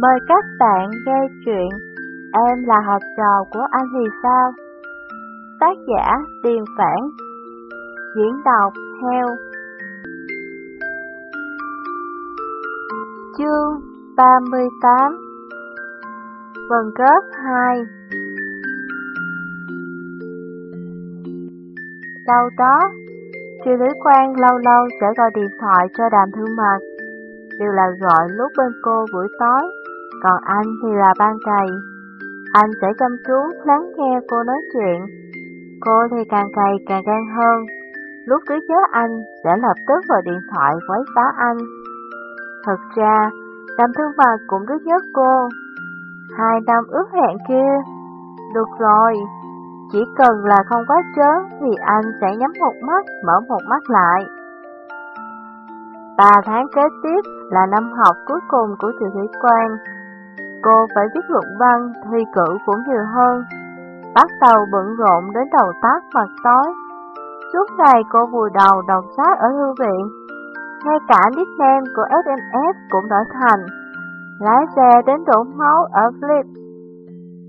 Mời các bạn nghe chuyện Em là học trò của anh thì sao? Tác giả Điền Phản. Diễn đọc Heo. Chương 38 Phần kết 2 Sau đó, Tri Lý Quang lâu lâu sẽ gọi điện thoại cho đàm thương mật. Đều là gọi lúc bên cô buổi tối, còn anh thì là ban cày. Anh sẽ chăm chú lắng nghe cô nói chuyện. Cô thì càng cày càng gan hơn. Lúc cứ chớ anh sẽ lập tức gọi điện thoại quấy phá anh. Thật ra, Đàm Thương Mạc cũng rất nhớ cô. Hai năm ước hẹn kia. Được rồi, chỉ cần là không quá chớ thì anh sẽ nhắm một mắt, mở một mắt lại. Ba tháng kế tiếp là năm học cuối cùng của trường thủy quan. Cô phải viết luận văn, thi cử cũng nhiều hơn. Bắt đầu bận rộn đến đầu tắt mặt tối. Suốt ngày cô vùi đầu đọc sách ở thư viện. Ngay cả nickname của SMS cũng đổi thành lái xe đến đổ máu ở Flip.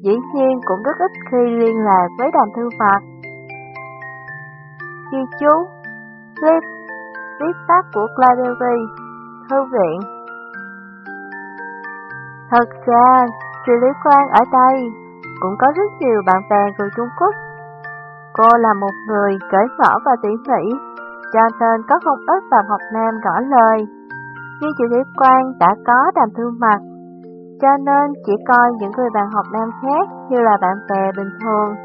Dĩ nhiên cũng rất ít khi liên lạc với đàn thư phạt. Ghi chú Flip viết tắt của Library, thư viện. Thật ra, trị Lý Quang ở đây cũng có rất nhiều bạn bè người Trung Quốc. Cô là một người cởi mở và tỉ mỉ, cho nên có không ít bạn học nam ngỏ lời. Nhưng chị Lý Quang đã có đàm thương mặt, cho nên chỉ coi những người bạn học nam khác như là bạn bè bình thường.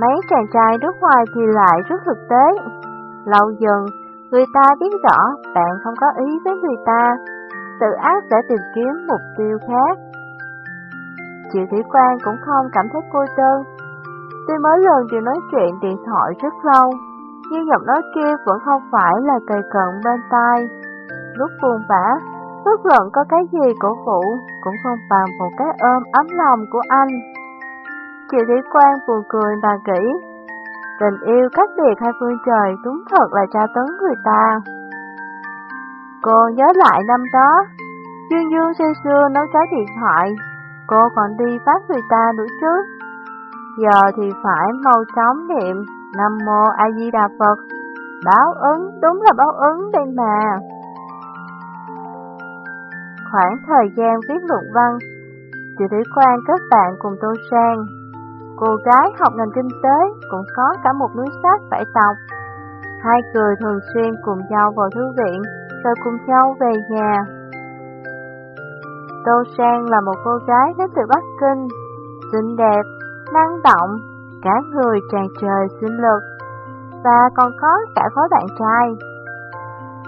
Mấy chàng trai nước ngoài thì lại rất thực tế. Lâu dần, Người ta biết rõ bạn không có ý với người ta, tự ác sẽ tìm kiếm mục tiêu khác. Triệu Thủy Quang cũng không cảm thấy cô đơn. Tuy mới lần đều nói chuyện điện thoại rất lâu, nhưng giọng nói kia vẫn không phải là cây cận bên tai. Lúc buồn bã, bất luận có cái gì cổ vũ cũng không bằng một cái ôm ấm lòng của anh. Triệu Thủy Quang buồn cười mà kỹ, Tình yêu cách biệt hai phương trời đúng thật là tra tấn người ta. Cô nhớ lại năm đó, Dương Dương xưa xưa nấu trái điện thoại, cô còn đi phát người ta nữa chứ. Giờ thì phải mau chóng niệm Nam Mô A Di Đà Phật. Báo ứng, đúng là báo ứng đây mà. Khoảng thời gian viết luận văn, chị Thủy Quang kết bạn cùng Tô Sang Cô gái học ngành kinh tế cũng có cả một núi sách phải đọc. Hai người thường xuyên cùng nhau vào thư viện, rồi cùng nhau về nhà. Tô Sang là một cô gái đến từ Bắc Kinh, xinh đẹp, năng động, cả người tràn trời sinh lực, và còn có cả khối bạn trai.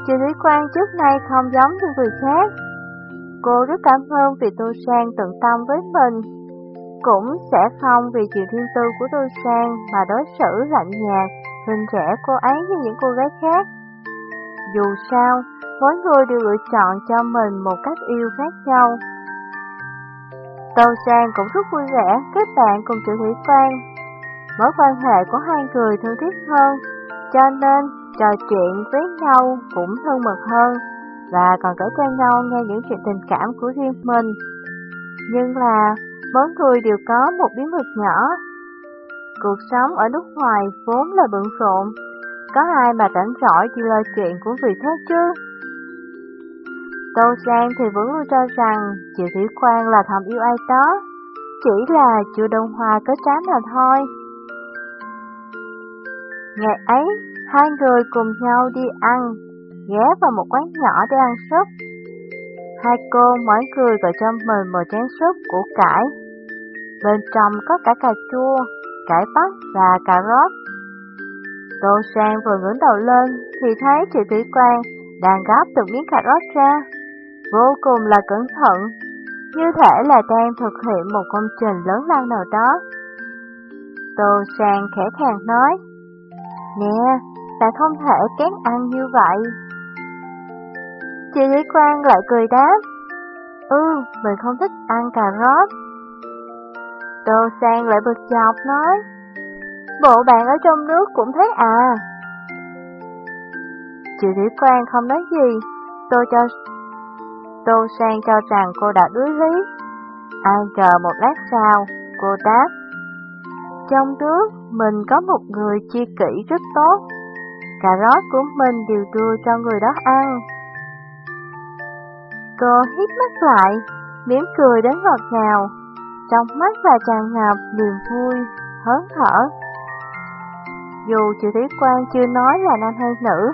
Chị Thúy Quang trước nay không giống như người khác. Cô rất cảm ơn vì Tô Sang tận tâm với mình cũng sẽ không vì chuyện thiên tư của Tô sang mà đối xử lạnh nhạt, hình rẻ cô ấy như những cô gái khác. Dù sao, mỗi người đều lựa chọn cho mình một cách yêu khác nhau. Tô Sang cũng rất vui vẻ kết bạn cùng Triệu Thủy Quan. Mối quan hệ của hai người thân thiết hơn, cho nên trò chuyện với nhau cũng thân mật hơn, và còn kể cho nhau nghe những chuyện tình cảm của riêng mình. Nhưng là mỗi người đều có một bí mật nhỏ. Cuộc sống ở nước ngoài vốn là bận rộn, có ai mà rảnh rỗi chỉ lo chuyện của người khác chứ? Tô Sang thì vẫn luôn cho rằng chị Thủy Quang là thầm yêu ai đó, chỉ là chưa đông hoa có chán nào thôi. Ngày ấy, hai người cùng nhau đi ăn, ghé vào một quán nhỏ để ăn súp. Hai cô mỗi người gọi cho mình một chén súp củ cải bên trong có cả cà chua, cải bắp và cà rốt. Tô Sang vừa ngẩng đầu lên thì thấy chị Thủy Quang đang gắp từng miếng cà rốt ra, vô cùng là cẩn thận, như thể là đang thực hiện một công trình lớn lao nào đó. Tô Sang khẽ khàng nói, Nè, bạn không thể kén ăn như vậy. Chị Lý Quang lại cười đáp, Ừ, mình không thích ăn cà rốt. Tô Sang lại bực chọc nói, Bộ bạn ở trong nước cũng thế à. Chị Lý Quang không nói gì, tôi cho Tô Sang cho rằng cô đã đuối lý. Ai chờ một lát sau, cô đáp. Trong nước, mình có một người chi kỹ rất tốt. Cà rốt của mình đều đưa cho người đó ăn. Cô hít mắt lại, mỉm cười đến ngọt ngào, trong mắt là tràn ngập niềm vui, hớn hở. Dù chị Thúy Quang chưa nói là nam hay nữ,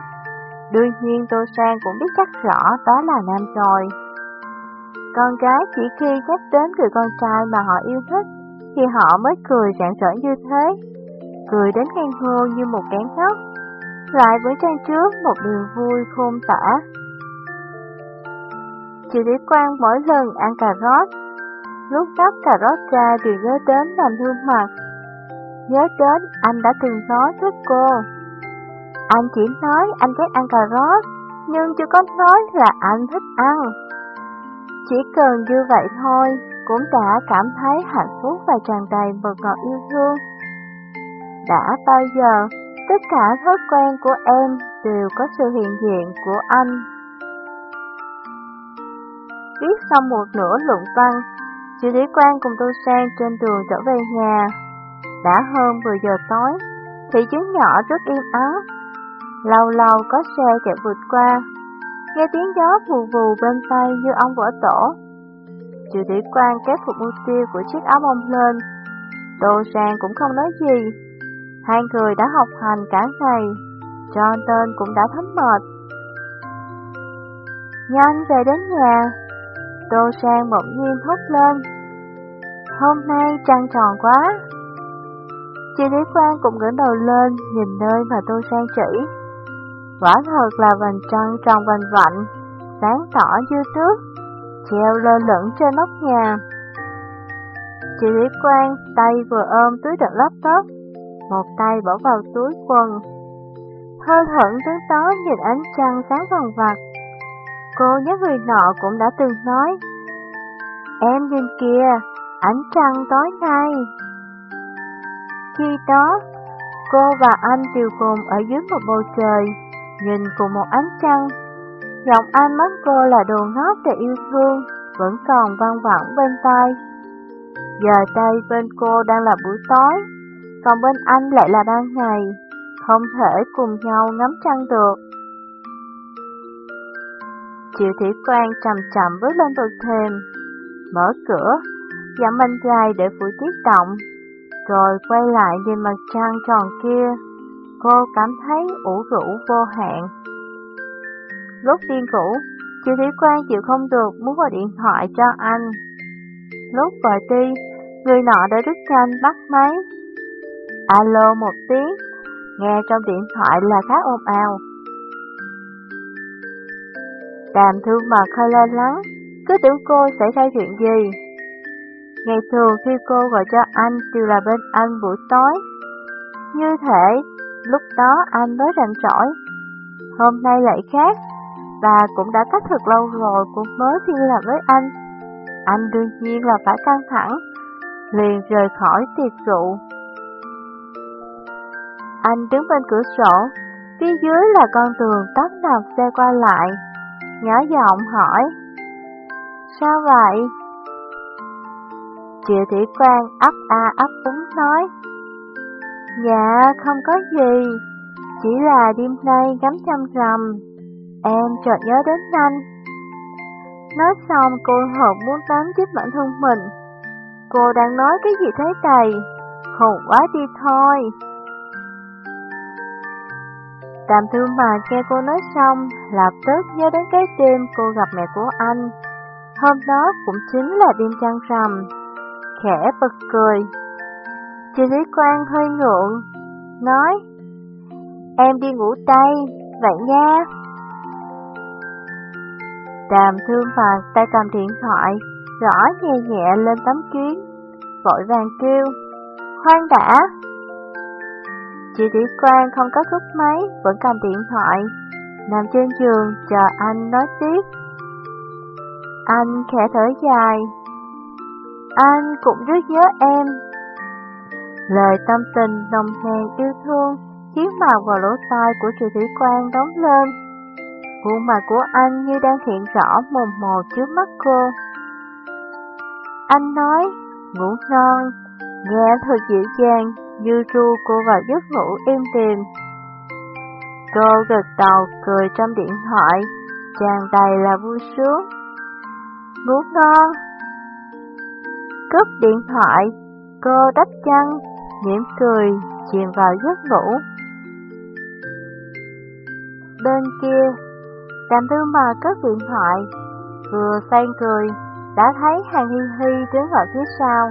đương nhiên Tô Sang cũng biết chắc rõ đó là nam rồi. Con gái chỉ khi nhắc đến người con trai mà họ yêu thích, thì họ mới cười rạng rỡ như thế, cười đến ngang hô như một kẻ ngốc, lại với trang trước một niềm vui khôn tả. Chị Lý Quang mỗi lần ăn cà rốt, lúc gắp cà rốt ra đều nhớ đến làm thương mặt. Nhớ đến anh đã từng nói với cô. Anh chỉ nói anh ghét ăn cà rốt, nhưng chưa có nói là anh thích ăn. Chỉ cần như vậy thôi, cũng đã cảm thấy hạnh phúc và tràn đầy mật ngọt yêu thương. Đã bao giờ, tất cả thói quen của em đều có sự hiện diện của anh Viết xong một nửa luận văn, chị Lý Quang cùng Tô Sang trên đường trở về nhà. Đã hơn 10 giờ tối, thị trấn nhỏ rất im ắng. Lâu lâu có xe chạy vượt qua, nghe tiếng gió vù vù bên tay như ông vỡ tổ. triệu thủy Quang kéo phục mục tiêu của chiếc áo bông lên. Tô Sang cũng không nói gì. Hai người đã học hành cả ngày, cho tên cũng đã thấm mệt. Nhanh về đến nhà, Tô Sang bỗng nhiên thốt lên. Hôm nay trăng tròn quá. Chị Lý Quang cũng ngẩng đầu lên, nhìn nơi mà Tô Sang chỉ. Quả thật là vành trăng tròn vành vạnh, sáng tỏ như trước, treo lơ lửng trên nóc nhà. Chị Lý Quang tay vừa ôm túi đựng laptop, một tay bỏ vào túi quần. Hơi hận tướng tó nhìn ánh trăng sáng vàng vặt, Cô nhớ người nọ cũng đã từng nói Em nhìn kìa, ánh trăng tối nay Khi đó, cô và anh đều cùng ở dưới một bầu trời Nhìn cùng một ánh trăng. Giọng anh mất cô là đồ ngót để yêu thương Vẫn còn vang vẳng bên tai. Giờ đây bên cô đang là buổi tối Còn bên anh lại là ban ngày Không thể cùng nhau ngắm trăng được. Triệu Thủy Quan chậm chậm bước lên bậc thềm, mở cửa, giảm banh dài để phủ tiết động, rồi quay lại nhìn mặt trăng tròn kia. Cô cảm thấy ủ rũ vô hạn. Lúc điên ngủ, Triệu Thủy quang chịu không được muốn gọi điện thoại cho anh. Lúc gọi đi, người nọ đã rất nhanh bắt máy. Alo một tiếng, nghe trong điện thoại là khá ồn ào. Đàm thương mà hơi lo lắng, cứ tưởng cô sẽ ra chuyện gì. Ngày thường khi cô gọi cho anh đều là bên anh buổi tối. Như thể lúc đó anh mới rảnh rỗi. Hôm nay lại khác, và cũng đã cách thật lâu rồi cũng mới liên làm với anh. Anh đương nhiên là phải căng thẳng, liền rời khỏi tiệc rượu. Anh đứng bên cửa sổ, phía dưới là con tường tấp nập xe qua lại nhỏ giọng hỏi Sao vậy? Triệu Thủy Quang ấp a ấp úng nói Dạ không có gì Chỉ là đêm nay ngắm chăm rằm Em chợt nhớ đến anh Nói xong cô hợp muốn tắm chết bản thân mình Cô đang nói cái gì thế này Khùng quá đi thôi Đàm thương mà nghe cô nói xong, lập tức nhớ đến cái đêm cô gặp mẹ của anh. Hôm đó cũng chính là đêm trăng rằm. Khẽ bật cười. Chị Lý Quang hơi ngượng, nói Em đi ngủ tay, vậy nha. Đàm thương phạt tay cầm điện thoại, rõ nhẹ nhẹ lên tấm kiến, vội vàng kêu Khoan đã, Chị Lý Quang không có cúp máy, vẫn cầm điện thoại, nằm trên giường chờ anh nói tiếp. Anh khẽ thở dài. Anh cũng rất nhớ em. Lời tâm tình nồng nàn yêu thương khiến màu vào lỗ tai của chị Thủy Quang đóng lên. Khuôn mặt của anh như đang hiện rõ mồm mồ trước mắt cô. Anh nói, ngủ ngon, nghe thật dịu dàng, như ru cô vào giấc ngủ êm đềm. Cô gật đầu cười trong điện thoại, tràn đầy là vui sướng. Ngủ ngon. Cúp điện thoại, cô đắp chăn, mỉm cười, chìm vào giấc ngủ. Bên kia, Đàm tư mà cất điện thoại, vừa xoay cười, đã thấy Hàng Hi Hi đứng ở phía sau.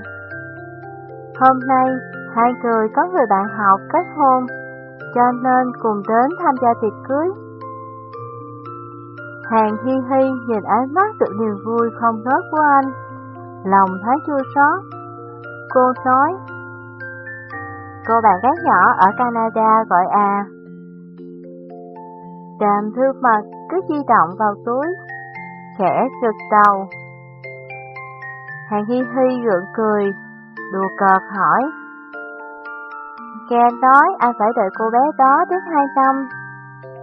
Hôm nay, hai người có người bạn học kết hôn, cho nên cùng đến tham gia tiệc cưới. Hàng Hi Hi nhìn ánh mắt tự niềm vui không nớt của anh, lòng thấy chua xót. Cô nói, cô bạn gái nhỏ ở Canada gọi à. Đàm thư mật cứ di động vào túi, khẽ gật đầu. Hàng Hi Hi gượng cười, đùa cợt hỏi. Nghe nói anh phải đợi cô bé đó đến hai năm.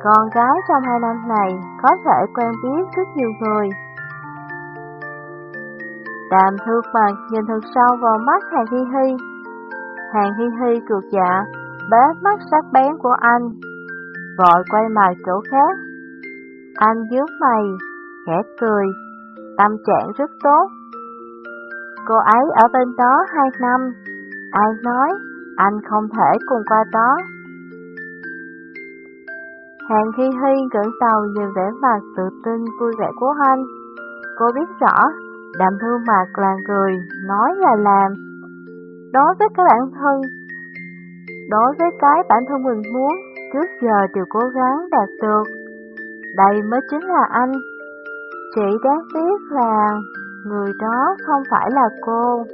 Con gái trong hai năm này có thể quen biết rất nhiều người. Đàm thư mật nhìn thật sâu vào mắt Hàng Hi Hi. Hàng Hi Hi cược dạ, bế mắt sắc bén của anh, vội quay mặt chỗ khác. Anh dướng mày, khẽ cười, tâm trạng rất tốt. Cô ấy ở bên đó hai năm, ai nói anh không thể cùng qua đó. Hàng Hi Hi gửi tàu nhìn vẻ mặt tự tin vui vẻ của anh. Cô biết rõ, đàm thư mặt là người, nói là làm. Đối với các bạn thân, đối với cái bản thân mình muốn, trước giờ đều cố gắng đạt được. Đây mới chính là anh. Chỉ đáng tiếc là người đó không phải là cô.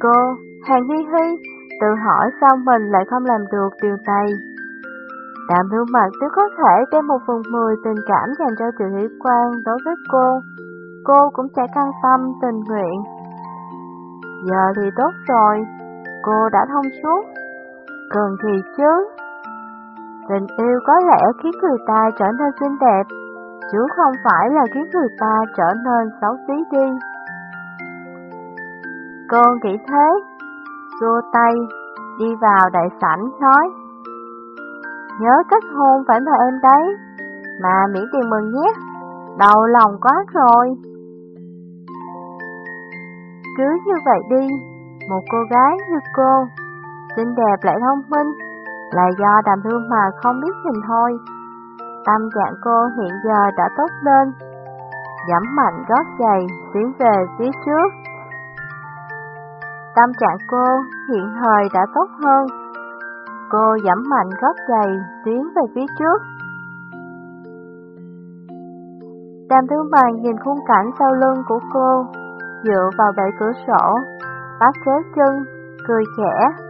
Cô, Hàng Hi Hi, tự hỏi sao mình lại không làm được điều này. Đạm thương mặt nếu có thể đem một phần mười tình cảm dành cho Triệu Hỷ Quang đối với cô, cô cũng sẽ căng tâm tình nguyện. Giờ thì tốt rồi, cô đã thông suốt. Cần gì chứ? Tình yêu có lẽ khiến người ta trở nên xinh đẹp, chứ không phải là khiến người ta trở nên xấu xí đi. Cô nghĩ thế, xua tay, đi vào đại sảnh nói Nhớ kết hôn phải mời em đấy, mà miễn tiền mừng nhé, đầu lòng quá rồi. Cứ như vậy đi, một cô gái như cô, xinh đẹp lại thông minh, là do đàm thương mà không biết nhìn thôi. Tâm trạng cô hiện giờ đã tốt lên, giảm mạnh gót giày, tiến về phía trước. Tâm trạng cô hiện thời đã tốt hơn. Cô giảm mạnh gót giày, tiến về phía trước. Đàm thương bàn nhìn khung cảnh sau lưng của cô, dựa vào bệ cửa sổ, bắt chéo chân, cười khẽ.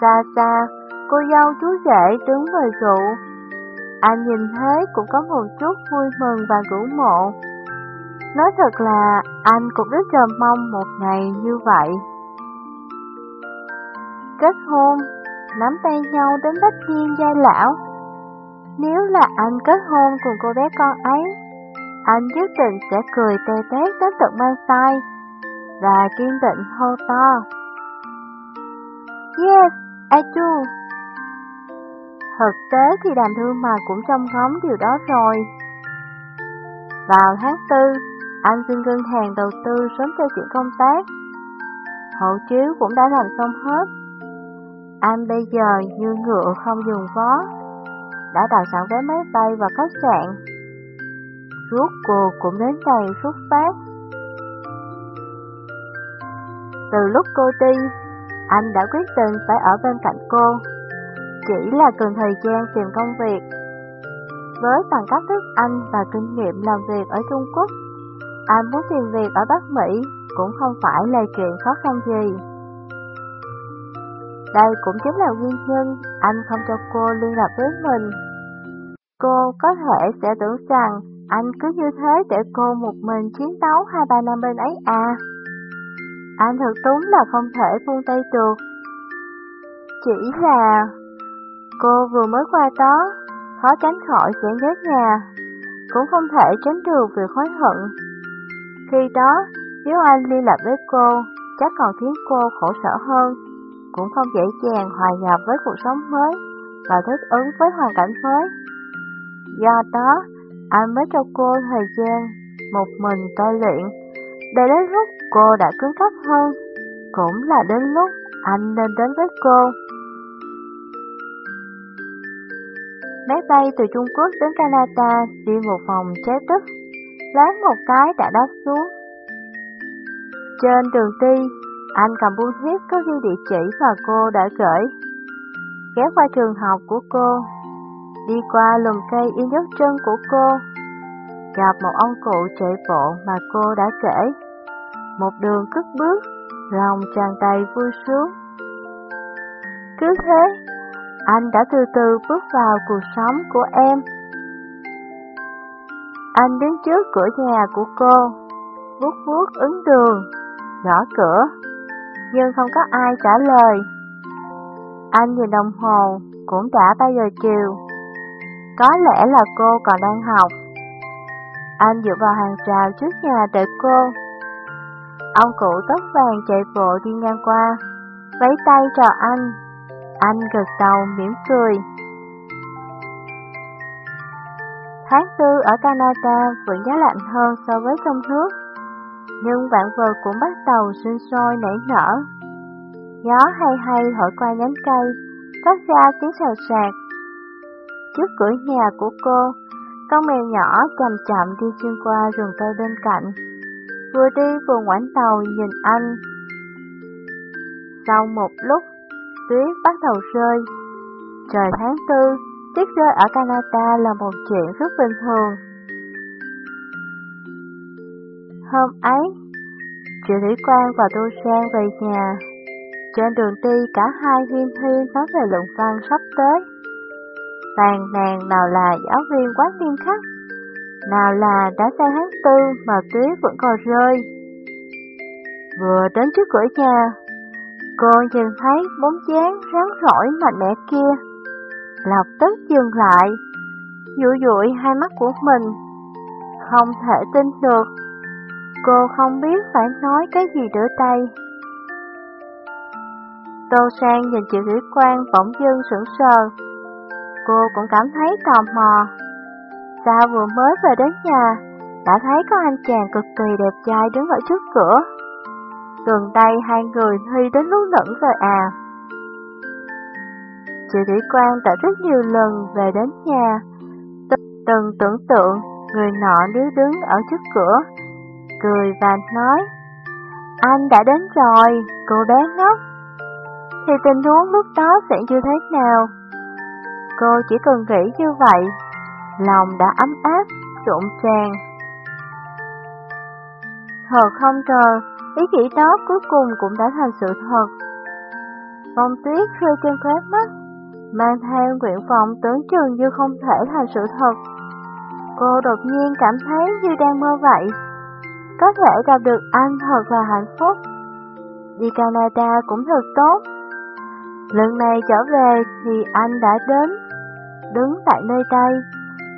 Xa xa, cô dâu chú rể đứng ngồi rượu. Anh nhìn thế cũng có một chút vui mừng và ngưỡng mộ. Nói thật là anh cũng rất chờ mong một ngày như vậy. Kết hôn, nắm tay nhau đến bách niên giai lão. Nếu là anh kết hôn cùng cô bé con ấy, anh nhất định sẽ cười tê tét đến tận mang tay và kiên định hô to. Yes, I do. Thực tế thì đàm thương mà cũng trông ngóng điều đó rồi. Vào tháng 4, anh xin ngân hàng đầu tư sớm cho chuyện công tác. Hộ chiếu cũng đã làm xong hết. Anh bây giờ như ngựa không dùng vó, đã đặt sẵn vé máy bay và khách sạn. Rốt cuộc cũng đến ngày xuất phát. Từ lúc cô đi, anh đã quyết định phải ở bên cạnh cô. Chỉ là cần thời gian tìm công việc. Với bằng cấp thức Anh và kinh nghiệm làm việc ở Trung Quốc, anh muốn tìm việc ở Bắc Mỹ cũng không phải là chuyện khó khăn gì. Đây cũng chính là nguyên nhân anh không cho cô liên lạc với mình. Cô có thể sẽ tưởng rằng anh cứ như thế để cô một mình chiến đấu hai ba năm bên ấy à. Anh thật đúng là không thể buông tay được. Chỉ là cô vừa mới qua đó, khó tránh khỏi sẽ nhớ nhà, cũng không thể tránh được việc hối hận. Khi đó, nếu anh liên lạc với cô, chắc còn khiến cô khổ sở hơn, cũng không dễ dàng hòa nhập với cuộc sống mới và thích ứng với hoàn cảnh mới. Do đó, anh mới cho cô thời gian một mình tôi luyện, để đến lúc cô đã cứng cắp hơn, cũng là đến lúc anh nên đến với cô. Máy bay từ Trung Quốc đến Canada đi một vòng chế tức, lái một cái đã đáp xuống. Trên đường đi, anh cầm bưu thiếp có ghi địa chỉ mà cô đã gửi. Ghé qua trường học của cô, đi qua lùm cây in nhất chân của cô, gặp một ông cụ chạy bộ mà cô đã kể. Một đường cất bước, lòng tràn đầy vui sướng. Cứ thế, anh đã từ từ bước vào cuộc sống của em. Anh đứng trước cửa nhà của cô, vuốt vuốt ứng đường, gõ cửa, nhưng không có ai trả lời. Anh nhìn đồng hồ, cũng đã 3 giờ chiều. Có lẽ là cô còn đang học. Anh dựa vào hàng rào trước nhà đợi cô. Ông cụ tóc vàng chạy bộ đi ngang qua, vẫy tay chào anh. Anh gật đầu mỉm cười. Tháng tư ở Canada vẫn giá lạnh hơn so với trong nước, nhưng vạn vật cũng bắt đầu sinh sôi nảy nở. Gió hay hay thổi qua nhánh cây, phát ra tiếng sào sạc, Trước cửa nhà của cô, con mèo nhỏ chậm chậm đi xuyên qua rừng cây bên cạnh, vừa đi vừa ngoảnh đầu nhìn anh. Sau một lúc, tuyết bắt đầu rơi. Trời tháng tư, tuyết rơi ở Canada là một chuyện rất bình thường. Hôm ấy, Triệu Thủy Quang và Tô Sang về nhà. Trên đường đi cả hai huyên huyên nói về luận văn sắp tới. Tàn nàng nào là giáo viên quá nghiêm khắc, nào là đã sang tháng tư mà tuyết vẫn còn rơi. Vừa đến trước cửa nhà, Cô nhìn thấy bóng dáng rắn rỏi mạnh mẽ kia, lập tức dừng lại, dụi dụi hai mắt của mình. Không thể tin được, cô không biết phải nói cái gì đỡ tay. Tô Sang nhìn chị Thủy Quang bỗng dưng sững sờ. Cô cũng cảm thấy tò mò. Sao vừa mới về đến nhà, đã thấy có anh chàng cực kỳ đẹp trai đứng ở trước cửa. Gần đây hai người Huy đến lúc lẫn rồi à. Chị Thủy Quang đã rất nhiều lần về đến nhà, từng tưởng tượng người nọ nếu đứng ở trước cửa, cười và nói, anh đã đến rồi, cô bé ngốc. Thì tình huống lúc đó sẽ như thế nào? Cô chỉ cần nghĩ như vậy, lòng đã ấm áp, rộn tràn. Thật không ngờ, Ý nghĩ đó cuối cùng cũng đã thành sự thật. Bông tuyết rơi trên khóe mắt, mang theo nguyện vọng tưởng chừng như không thể thành sự thật. Cô đột nhiên cảm thấy như đang mơ vậy. Có thể gặp được anh thật là hạnh phúc. Đi Canada cũng thật tốt. Lần này trở về thì anh đã đến, đứng tại nơi đây,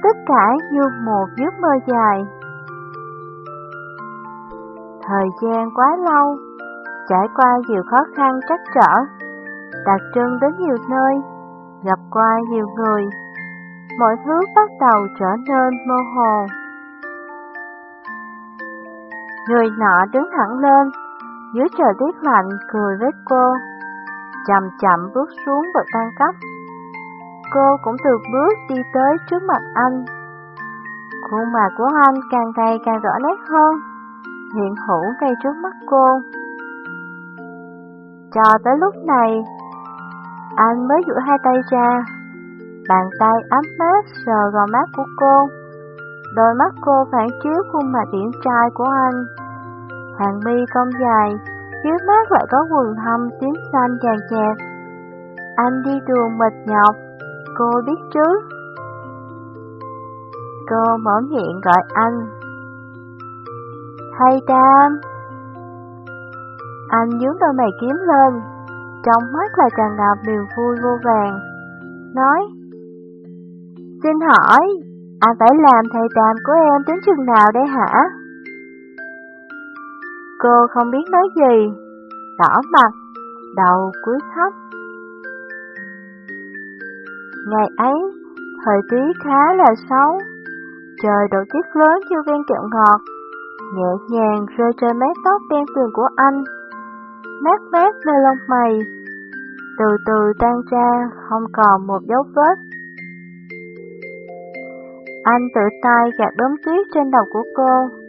tất cả như một giấc mơ dài. Thời gian quá lâu, trải qua nhiều khó khăn trắc trở, đặt chân đến nhiều nơi, gặp qua nhiều người, mọi thứ bắt đầu trở nên mơ hồ. Người nọ đứng thẳng lên, dưới trời tiết lạnh cười với cô, chậm chậm bước xuống bậc thang cấp. Cô cũng từ bước đi tới trước mặt anh. Khuôn mặt của anh càng ngày càng rõ nét hơn hiện hữu ngay trước mắt cô. Cho tới lúc này, anh mới duỗi hai tay ra, bàn tay ấm mát sờ vào mắt của cô. Đôi mắt cô phản chiếu khuôn mặt điển trai của anh. Hàng mi cong dài, dưới mắt lại có quần thâm tím xanh chàng chạc. Anh đi đường mệt nhọc, cô biết chứ. Cô mở miệng gọi anh hay Tam Anh dướng đôi mày kiếm lên Trong mắt là tràn ngập niềm vui vô vàng Nói Xin hỏi, anh phải làm thầy tam của em đến chừng nào đây hả? Cô không biết nói gì, đỏ mặt, đầu cúi thấp. Ngày ấy, thời tiết khá là xấu, trời đổ tuyết lớn như viên kẹo ngọt, nhẹ nhàng rơi trên mái tóc đen tuyền của anh, mát mát nơi lông mày, từ từ tan ra không còn một dấu vết. Anh tự tay gạt đốm tuyết trên đầu của cô,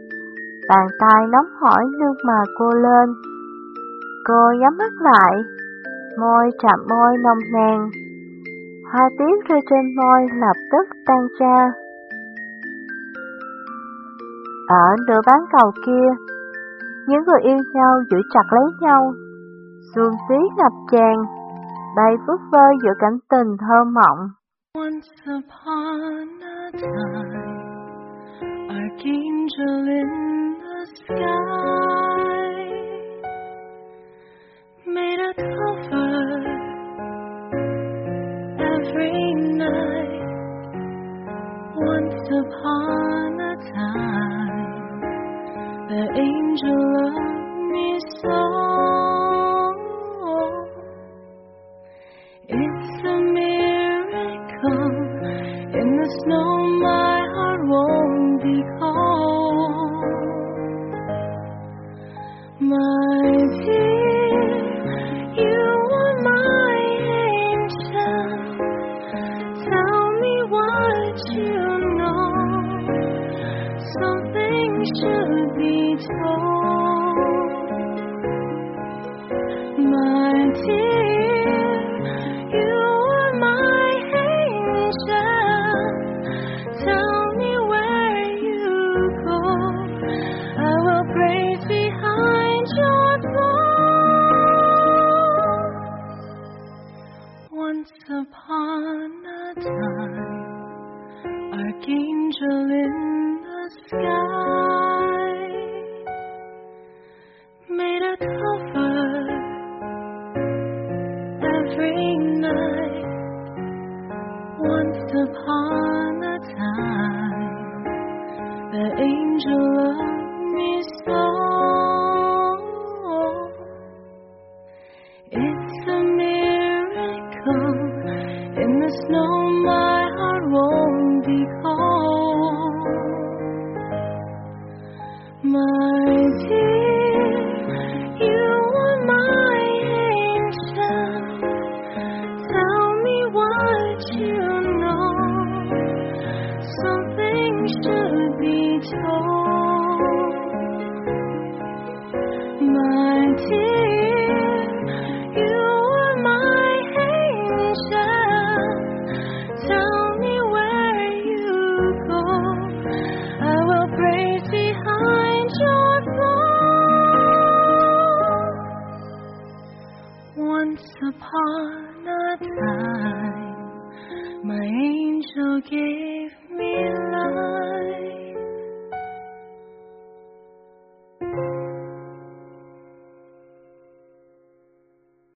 bàn tay nóng hỏi nước mà cô lên. Cô nhắm mắt lại, môi chạm môi nồng nàn, hoa tiết rơi trên môi lập tức tan ra. Ở nửa bán cầu kia, những người yêu nhau giữ chặt lấy nhau, xuân xí ngập tràn, bay phất phơ giữa cảnh tình thơ mộng. Once upon a time, archangel in the sky made a cover every night. Once upon a time, the angel loved me so. Once upon a time, archangel in the sky made a cover every night. Once upon a time, the angel